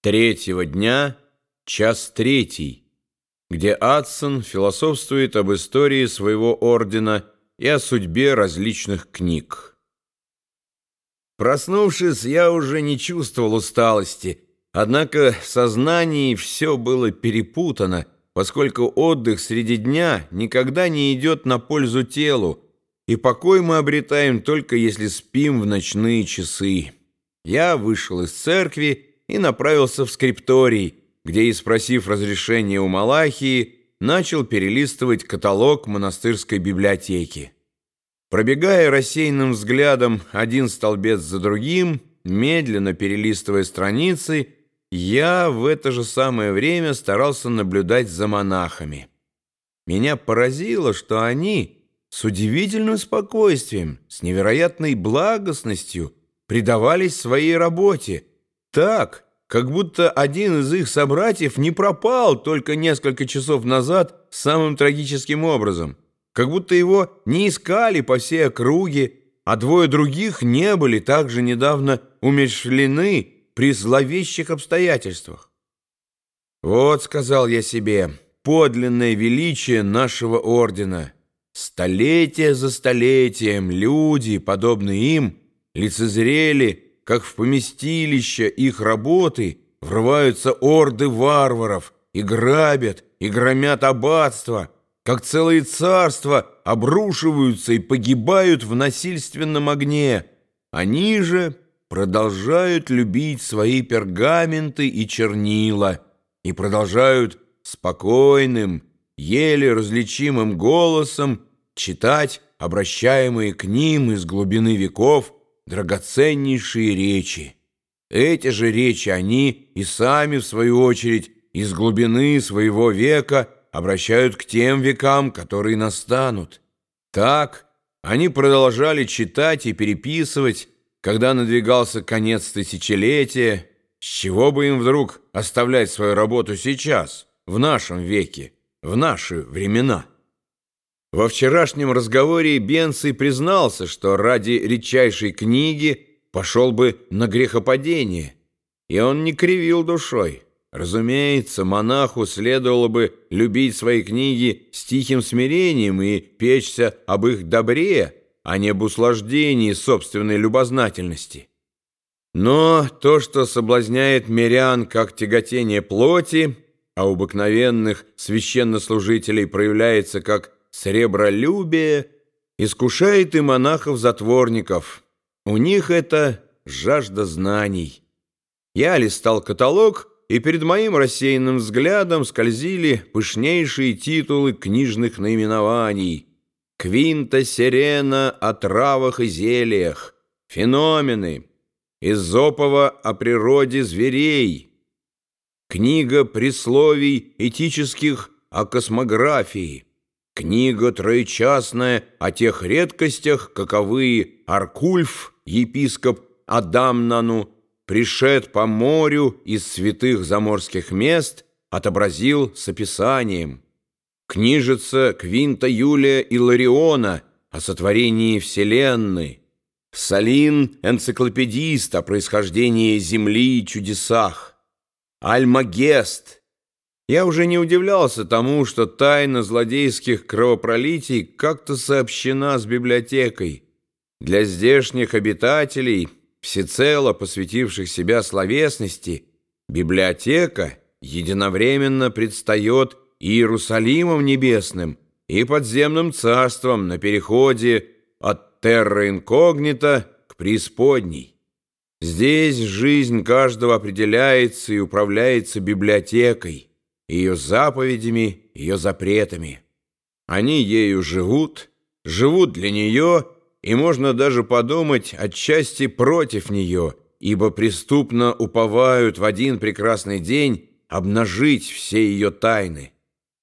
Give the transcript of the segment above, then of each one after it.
третьего дня, час третий, где Адсон философствует об истории своего ордена и о судьбе различных книг. Проснувшись, я уже не чувствовал усталости, однако в сознании все было перепутано, поскольку отдых среди дня никогда не идет на пользу телу, и покой мы обретаем только если спим в ночные часы. Я вышел из церкви и направился в скрипторий, где, и спросив разрешения у Малахии, начал перелистывать каталог монастырской библиотеки. Пробегая рассеянным взглядом один столбец за другим, медленно перелистывая страницы, я в это же самое время старался наблюдать за монахами. Меня поразило, что они с удивительным спокойствием, с невероятной благостностью предавались своей работе, так, как будто один из их собратьев не пропал только несколько часов назад самым трагическим образом, как будто его не искали по всей округе, а двое других не были также недавно умершлены при зловещих обстоятельствах. «Вот», — сказал я себе, — «подлинное величие нашего ордена. Столетие за столетием люди, подобные им, лицезрели, как в поместилище их работы врываются орды варваров и грабят, и громят аббатство, как целые царства обрушиваются и погибают в насильственном огне. Они же продолжают любить свои пергаменты и чернила и продолжают спокойным, еле различимым голосом читать обращаемые к ним из глубины веков драгоценнейшие речи. Эти же речи они и сами, в свою очередь, из глубины своего века обращают к тем векам, которые настанут. Так они продолжали читать и переписывать, когда надвигался конец тысячелетия, с чего бы им вдруг оставлять свою работу сейчас, в нашем веке, в наши времена. Во вчерашнем разговоре Бенций признался, что ради редчайшей книги пошел бы на грехопадение, и он не кривил душой. Разумеется, монаху следовало бы любить свои книги с тихим смирением и печься об их добре, а не об услаждении собственной любознательности. Но то, что соблазняет мирян как тяготение плоти, а у обыкновенных священнослужителей проявляется как сребролюбие искушает и монахов-затворников. У них это жажда знаний. Я листал каталог, и перед моим рассеянным взглядом скользили пышнейшие титулы книжных наименований. Квинта Сирена о травах и зельях, феномены, Изопова о природе зверей, книга присловий этических о космографии, Книга троечастная о тех редкостях, каковы Аркульф, епископ Адамнану, пришед по морю из святых заморских мест, отобразил с описанием. Книжица Квинта Юлия Илариона о сотворении Вселенной. Салин – энциклопедист о происхождении Земли и чудесах. Альмагест – я уже не удивлялся тому, что тайна злодейских кровопролитий как-то сообщена с библиотекой. Для здешних обитателей, всецело посвятивших себя словесности, библиотека единовременно предстает Иерусалимом небесным, и подземным царством на переходе от терра инкогнита к преисподней. Здесь жизнь каждого определяется и управляется библиотекой ее заповедями, ее запретами. Они ею живут, живут для нее, и можно даже подумать отчасти против нее, ибо преступно уповают в один прекрасный день обнажить все ее тайны,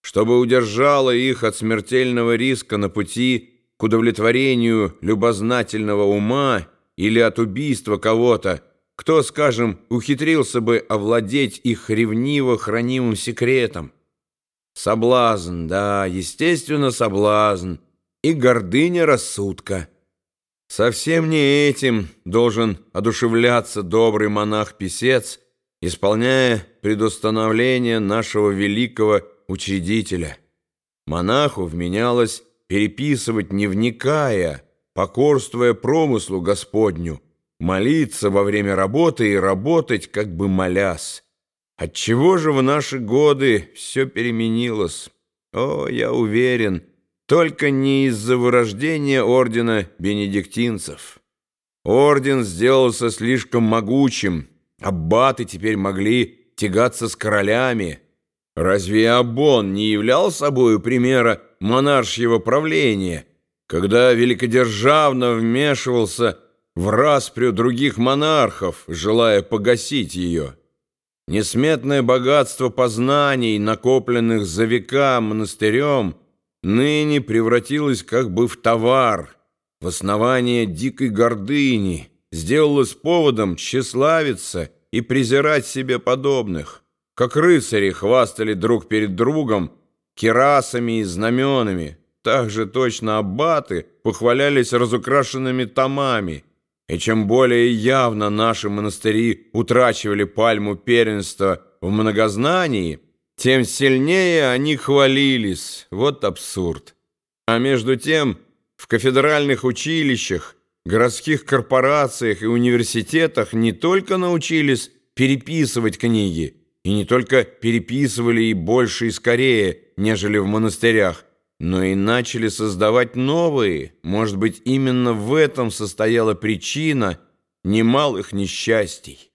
чтобы удержало их от смертельного риска на пути к удовлетворению любознательного ума или от убийства кого-то, кто, скажем, ухитрился бы овладеть их ревниво хранимым секретом? Соблазн, да, естественно, соблазн. И гордыня рассудка. Совсем не этим должен одушевляться добрый монах-писец, исполняя предустановление нашего великого учредителя. Монаху вменялось переписывать, не вникая, покорствуя промыслу Господню, молиться во время работы и работать, как бы молясь. Отчего же в наши годы все переменилось? О, я уверен, только не из-за вырождения ордена бенедиктинцев. Орден сделался слишком могучим, аббаты теперь могли тягаться с королями. Разве Абон не являл собою примера монаршьего правления, когда великодержавно вмешивался в распрю других монархов, желая погасить ее? Несметное богатство познаний, накопленных за века монастырем, ныне превратилось как бы в товар, в основание дикой гордыни, сделалось поводом тщеславиться и презирать себе подобных, как рыцари хвастали друг перед другом керасами и знаменами, так же точно аббаты похвалялись разукрашенными томами, и чем более явно наши монастыри утрачивали пальму первенства в многознании, тем сильнее они хвалились. Вот абсурд. А между тем, в кафедральных училищах, городских корпорациях и университетах не только научились переписывать книги, и не только переписывали и больше и скорее, нежели в монастырях, но и начали создавать новые. Может быть, именно в этом состояла причина немалых несчастий.